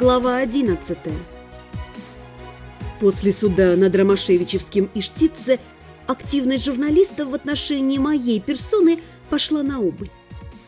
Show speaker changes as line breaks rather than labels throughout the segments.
Глава 11 После суда над Ромашевичевским и Штице активность журналистов в отношении моей персоны пошла на убыль.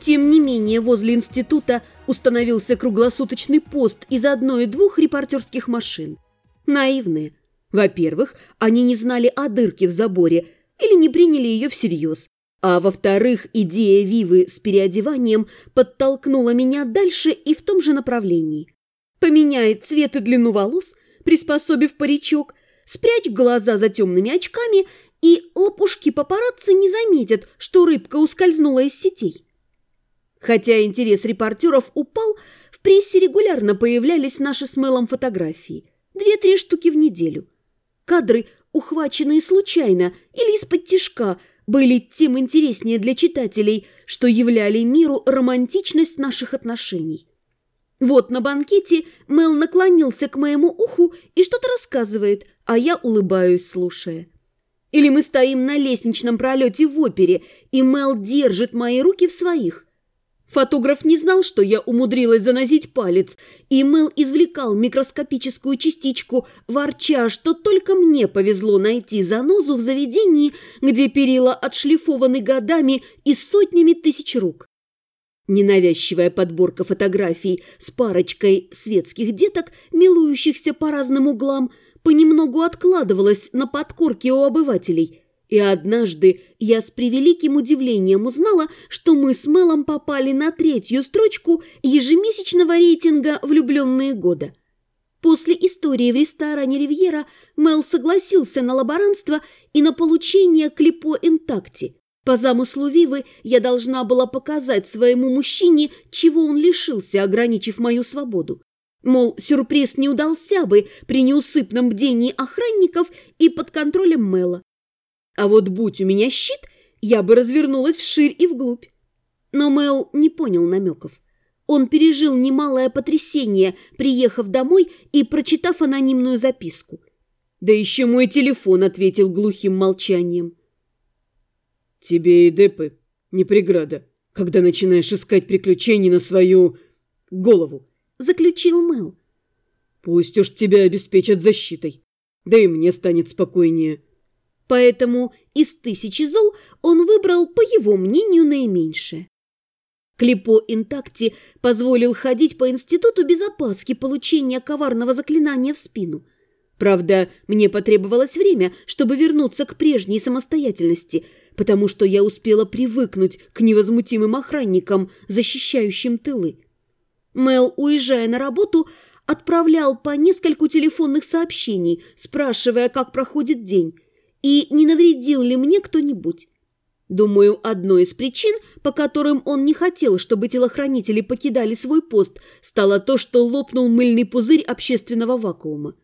Тем не менее, возле института установился круглосуточный пост из одной-двух репортерских машин. Наивные. Во-первых, они не знали о дырке в заборе или не приняли ее всерьез. А во-вторых, идея Вивы с переодеванием подтолкнула меня дальше и в том же направлении. Поменяет цвет и длину волос, приспособив паричок, спрячь глаза за темными очками, и лопушки папарацци не заметят, что рыбка ускользнула из сетей. Хотя интерес репортеров упал, в прессе регулярно появлялись наши с Мелом фотографии. Две-три штуки в неделю. Кадры, ухваченные случайно или из-под тишка, были тем интереснее для читателей, что являли миру романтичность наших отношений. Вот на банкете Мел наклонился к моему уху и что-то рассказывает, а я улыбаюсь, слушая. Или мы стоим на лестничном пролете в опере, и Мел держит мои руки в своих. Фотограф не знал, что я умудрилась занозить палец, и Мэл извлекал микроскопическую частичку, ворча, что только мне повезло найти занозу в заведении, где перила отшлифованы годами и сотнями тысяч рук. Ненавязчивая подборка фотографий с парочкой светских деток, милующихся по разным углам, понемногу откладывалась на подкорке у обывателей – и однажды я с превеликим удивлением узнала, что мы с Мелом попали на третью строчку ежемесячного рейтинга «Влюбленные года». После истории в ресторане «Ривьера» Мел согласился на лаборантство и на получение клипо интакти. По замыслу Вивы я должна была показать своему мужчине, чего он лишился, ограничив мою свободу. Мол, сюрприз не удался бы при неусыпном бдении охранников и под контролем Мела. А вот будь у меня щит, я бы развернулась вширь и вглубь. Но Мэл не понял намеков. Он пережил немалое потрясение, приехав домой и прочитав анонимную записку. Да еще мой телефон ответил глухим молчанием.
«Тебе и депы не преграда, когда начинаешь искать приключений на свою голову», —
заключил Мэл.
«Пусть уж тебя обеспечат защитой, да и мне станет спокойнее».
Поэтому из тысячи зол он выбрал, по его мнению, наименьшее. Клипо Интакти позволил ходить по институту без опаски получения коварного заклинания в спину. Правда, мне потребовалось время, чтобы вернуться к прежней самостоятельности, потому что я успела привыкнуть к невозмутимым охранникам, защищающим тылы. Мел, уезжая на работу, отправлял по нескольку телефонных сообщений, спрашивая, как проходит день и не навредил ли мне кто-нибудь. Думаю, одной из причин, по которым он не хотел, чтобы телохранители покидали свой пост, стало то, что лопнул мыльный пузырь общественного вакуума.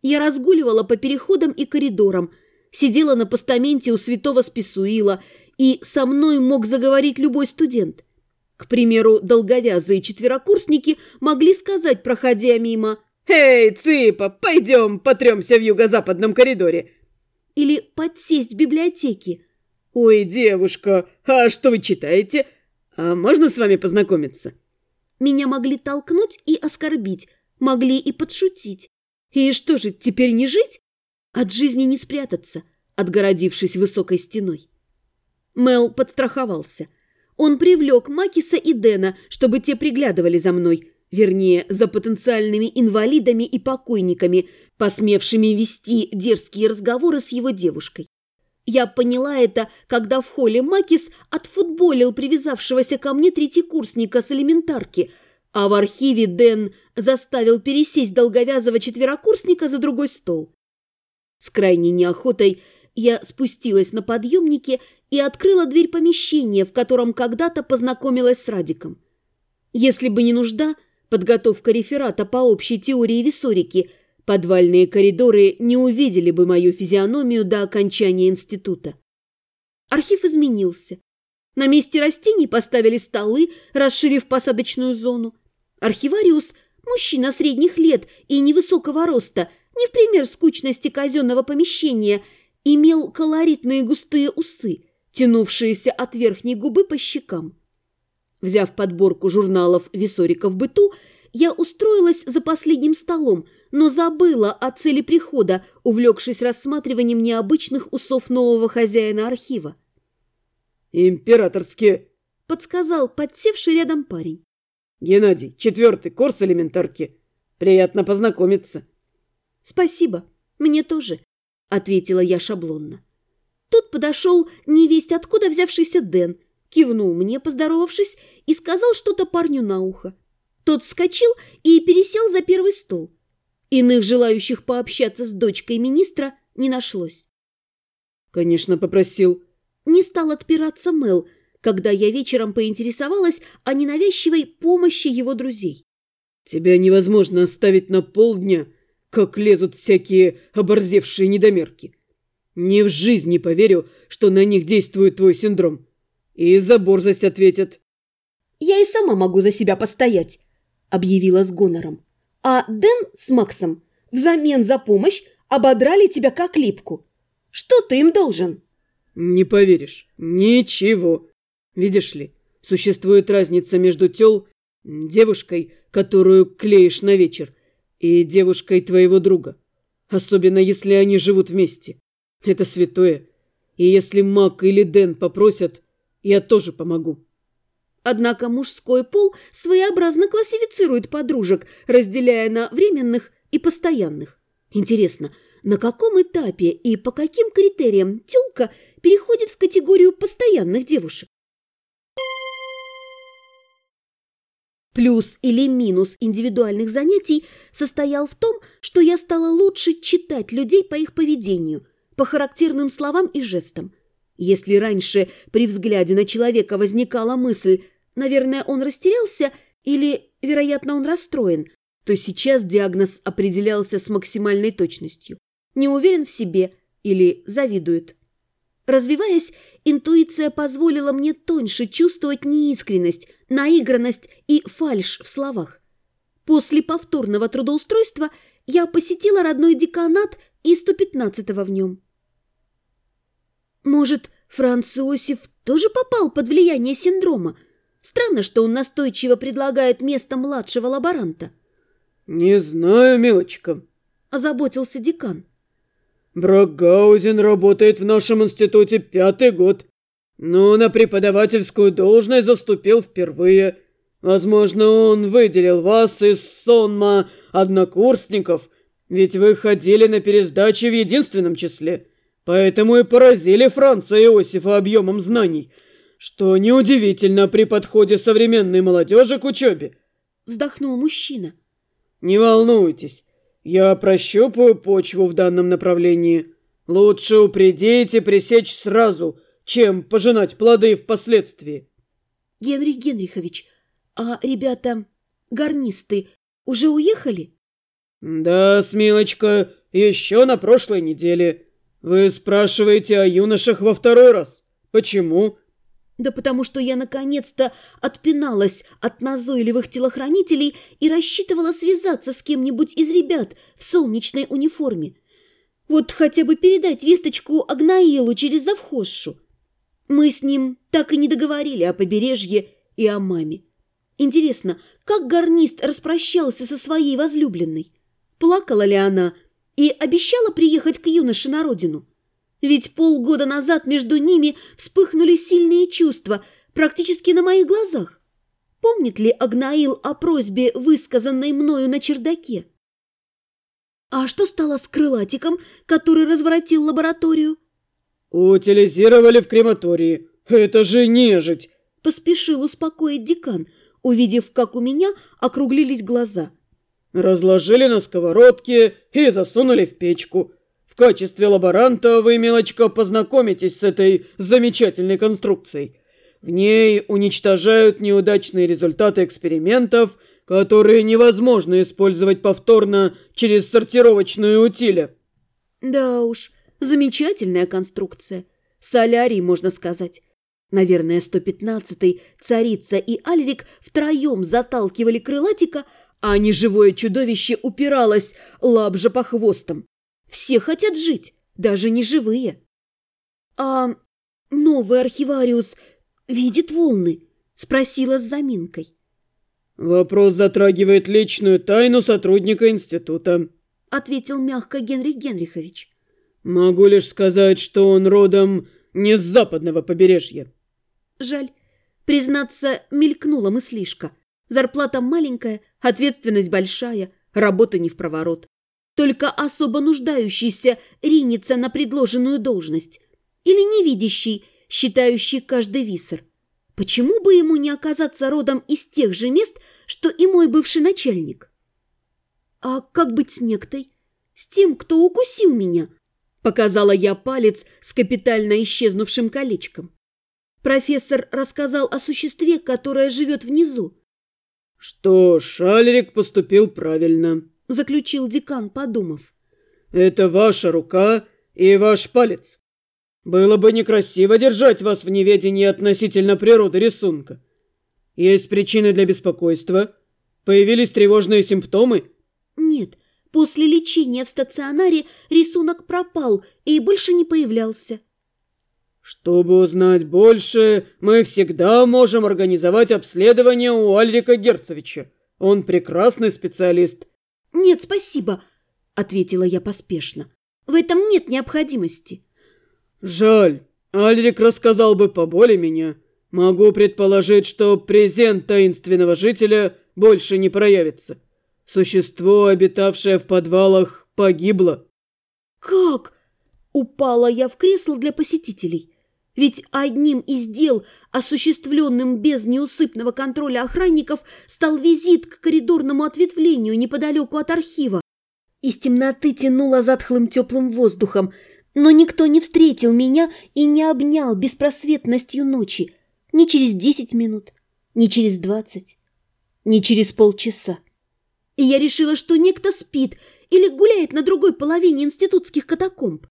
Я разгуливала по переходам и коридорам, сидела на постаменте у святого Списуила, и со мной мог заговорить любой студент. К примеру, долговязые четверокурсники могли сказать, проходя мимо,
«Эй, Цыпа, пойдем потремся в юго-западном коридоре!»
или подсесть в библиотеке.
«Ой, девушка, а что вы читаете? А можно с вами познакомиться?»
Меня могли толкнуть и оскорбить, могли и подшутить. И что же, теперь не жить? От жизни не спрятаться, отгородившись высокой стеной. Мел подстраховался. Он привлек Макиса и Дэна, чтобы те приглядывали за мной, вернее, за потенциальными инвалидами и покойниками, посмевшими вести дерзкие разговоры с его девушкой. Я поняла это, когда в холле Макис отфутболил привязавшегося ко мне третьекурсника с элементарки, а в архиве Дэн заставил пересесть долговязого четверокурсника за другой стол. С крайней неохотой я спустилась на подъемнике и открыла дверь помещения, в котором когда-то познакомилась с Радиком. Если бы не нужда, подготовка реферата по общей теории висорики, подвальные коридоры не увидели бы мою физиономию до окончания института. Архив изменился. На месте растений поставили столы, расширив посадочную зону. Архивариус – мужчина средних лет и невысокого роста, не в пример скучности казенного помещения, имел колоритные густые усы, тянувшиеся от верхней губы по щекам. Взяв подборку журналов «Висорика в быту», я устроилась за последним столом, но забыла о цели прихода, увлекшись рассматриванием необычных усов нового хозяина архива.
«Императорские!»
– подсказал подсевший рядом парень.
«Геннадий, четвертый курс элементарки. Приятно познакомиться».
«Спасибо, мне тоже», – ответила я шаблонно. Тут подошел невесть откуда взявшийся Дэн, кивнул мне, поздоровавшись, и сказал что-то парню на ухо. Тот вскочил и пересел за первый стол. Иных желающих пообщаться с дочкой министра не нашлось.
«Конечно, попросил».
Не стал отпираться Мел, когда я вечером поинтересовалась о ненавязчивой помощи его друзей.
«Тебя невозможно оставить на полдня, как лезут всякие оборзевшие недомерки. Ни в жизнь не поверю, что на них действует твой синдром. И за борзость ответят».
«Я и сама могу за себя постоять», объявила с гонором. А Дэн с Максом взамен за помощь ободрали тебя как липку. Что ты им должен?
Не поверишь. Ничего. Видишь ли, существует разница между тел, девушкой, которую клеишь на вечер, и девушкой твоего друга. Особенно, если они живут вместе. Это святое. И если Мак или Дэн попросят, я тоже помогу.
Однако мужской пол своеобразно классифицирует подружек, разделяя на временных и постоянных. Интересно, на каком этапе и по каким критериям тёлка переходит в категорию постоянных девушек? Плюс или минус индивидуальных занятий состоял в том, что я стала лучше читать людей по их поведению, по характерным словам и жестам. Если раньше при взгляде на человека возникала мысль Наверное, он растерялся или, вероятно, он расстроен, то сейчас диагноз определялся с максимальной точностью. Не уверен в себе или завидует. Развиваясь, интуиция позволила мне тоньше чувствовать неискренность, наигранность и фальшь в словах. После повторного трудоустройства я посетила родной деканат и 115-го в нем. Может, Франц Иосиф тоже попал под влияние синдрома – Странно, что он настойчиво предлагает место младшего лаборанта.
«Не знаю, милочка», – озаботился декан. «Брагаузен работает в нашем институте пятый год, но на преподавательскую должность заступил впервые. Возможно, он выделил вас из сонма однокурсников, ведь вы ходили на пересдачи в единственном числе, поэтому и поразили Франца Иосифа объемом знаний – что неудивительно при подходе современной молодежи к учебе.
Вздохнул мужчина.
Не волнуйтесь, я прощупаю почву в данном направлении. Лучше упредить и пресечь сразу, чем пожинать плоды впоследствии.
Генрих Генрихович, а ребята, гарнисты, уже уехали?
Да, Смилочка, еще на прошлой неделе. Вы спрашиваете о юношах во второй раз. Почему?
Да потому что я наконец-то отпиналась от назойливых телохранителей и рассчитывала связаться с кем-нибудь из ребят в солнечной униформе. Вот хотя бы передать весточку Агнаилу через завхозшу. Мы с ним так и не договорили о побережье и о маме. Интересно, как гарнист распрощался со своей возлюбленной? Плакала ли она и обещала приехать к юноше на родину? Ведь полгода назад между ними вспыхнули сильные чувства, практически на моих глазах. Помнит ли Агнаил о просьбе, высказанной мною на чердаке? А что стало с крылатиком, который разворотил лабораторию?
«Утилизировали в крематории. Это же нежить!»
Поспешил успокоить декан, увидев, как у меня округлились глаза.
«Разложили на сковородке и засунули в печку. В качестве лаборанта вы, мелочка, познакомитесь с этой замечательной конструкцией. В ней уничтожают неудачные результаты экспериментов, которые невозможно использовать повторно через сортировочную утиля.
Да уж, замечательная конструкция. Солярий, можно сказать. Наверное, 115-й царица и Альрик втроем заталкивали крылатика, а неживое чудовище упиралось лабжа по хвостам. Все хотят жить, даже не живые. А новый архивариус видит волны? Спросила с заминкой.
Вопрос затрагивает личную тайну сотрудника института,
ответил мягко Генрих Генрихович.
Могу лишь сказать, что он родом не с западного побережья.
Жаль. Признаться, мелькнула мыслишка. Зарплата маленькая, ответственность большая, работа не в проворот. Только особо нуждающийся ринется на предложенную должность. Или невидящий, считающий каждый висор. Почему бы ему не оказаться родом из тех же мест, что и мой бывший начальник? А как быть с нектой? С тем, кто укусил меня? Показала я палец с капитально исчезнувшим колечком. Профессор рассказал о существе, которое живет внизу.
«Что ж, Алерик поступил правильно», — заключил
декан, подумав.
«Это ваша рука и ваш палец. Было бы некрасиво держать вас в неведении относительно природы рисунка. Есть причины для беспокойства? Появились тревожные симптомы?
Нет, после лечения в стационаре рисунок пропал и больше не появлялся.
Чтобы узнать больше, мы всегда можем организовать обследование у Альрика Герцовича. Он прекрасный специалист.
Нет, спасибо, ответила я поспешно. В этом нет необходимости.
«Жаль. Альрик рассказал бы поболее меня. Могу предположить, что презент таинственного жителя больше не проявится. Существо, обитавшее в подвалах, погибло».
«Как?» Упала я в кресло для посетителей. Ведь одним из дел, осуществленным без неусыпного контроля охранников, стал визит к коридорному ответвлению неподалеку от архива. Из темноты тянуло затхлым теплым воздухом – но никто не встретил меня и не обнял беспросветностью ночи ни через десять минут, ни через двадцать, ни через полчаса. И я решила, что некто спит или гуляет на другой половине институтских катакомб.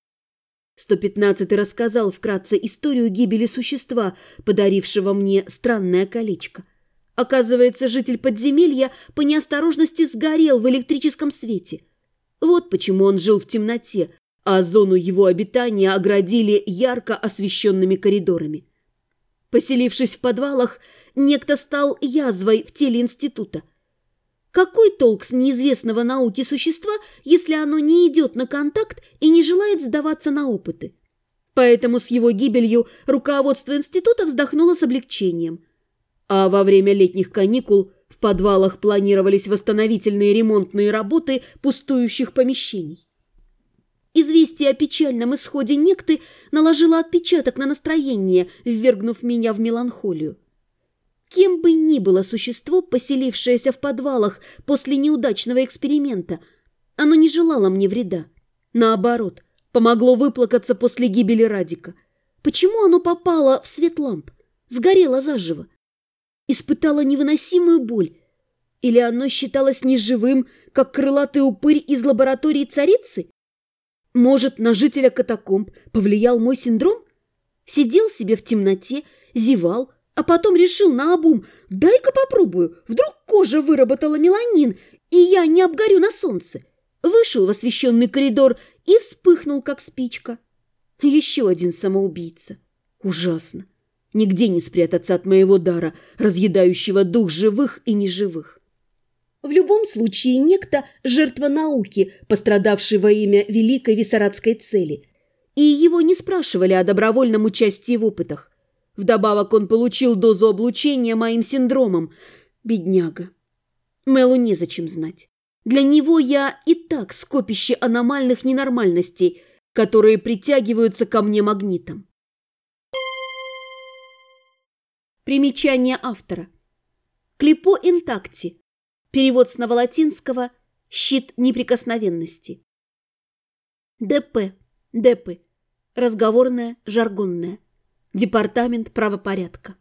115-й рассказал вкратце историю гибели существа, подарившего мне странное колечко. Оказывается, житель подземелья по неосторожности сгорел в электрическом свете. Вот почему он жил в темноте, а зону его обитания оградили ярко освещенными коридорами. Поселившись в подвалах, некто стал язвой в теле института. Какой толк с неизвестного науки существа, если оно не идет на контакт и не желает сдаваться на опыты? Поэтому с его гибелью руководство института вздохнуло с облегчением. А во время летних каникул в подвалах планировались восстановительные ремонтные работы пустующих помещений. Известие о печальном исходе некты наложило отпечаток на настроение, ввергнув меня в меланхолию. Кем бы ни было существо, поселившееся в подвалах после неудачного эксперимента, оно не желало мне вреда. Наоборот, помогло выплакаться после гибели Радика. Почему оно попало в свет ламп? Сгорело заживо. Испытало невыносимую боль. Или оно считалось неживым, как крылатый упырь из лаборатории царицы? Может, на жителя катакомб повлиял мой синдром? Сидел себе в темноте, зевал, а потом решил наобум, дай-ка попробую, вдруг кожа выработала меланин, и я не обгорю на солнце. Вышел в освещенный коридор и вспыхнул, как спичка. Еще один самоубийца. Ужасно. Нигде не спрятаться от моего дара, разъедающего дух живых и неживых. В любом случае, некто – жертва науки, пострадавший во имя великой виссарадской цели. И его не спрашивали о добровольном участии в опытах. Вдобавок он получил дозу облучения моим синдромом. Бедняга. Мелу незачем знать. Для него я и так скопище аномальных ненормальностей, которые притягиваются ко мне магнитом. Примечание автора. Клипо интакти Перевод с новолатинского «щит неприкосновенности». ДП. ДП. Разговорное, жаргонное. Департамент правопорядка.